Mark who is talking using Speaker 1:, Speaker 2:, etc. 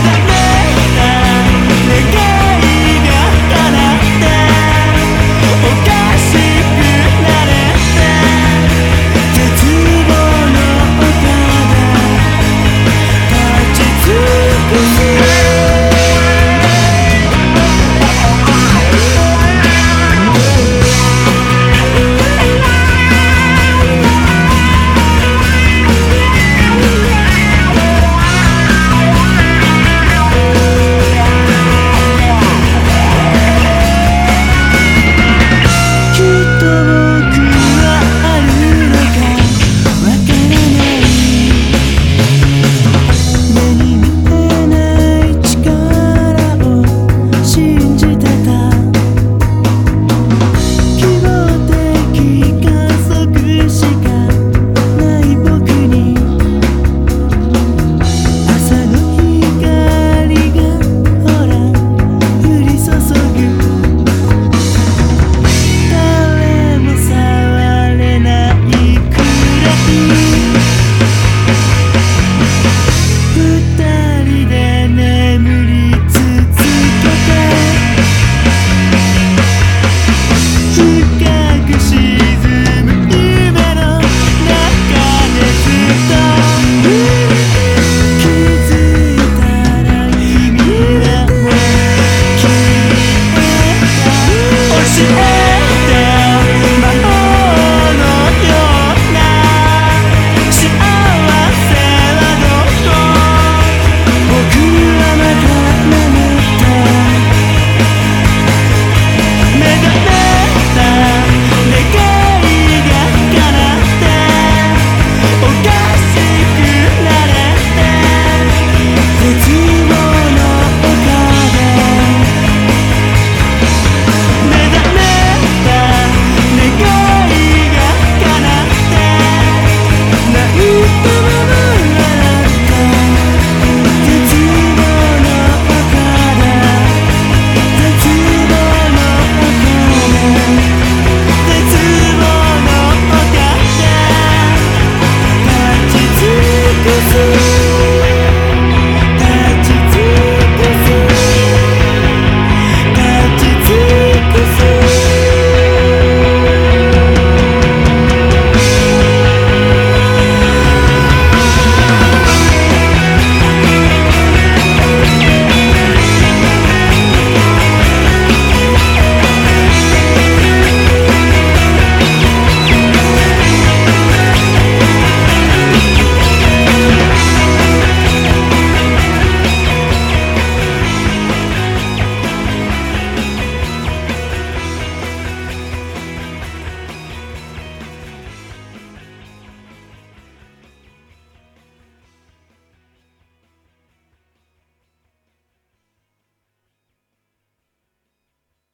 Speaker 1: that Yeah. answers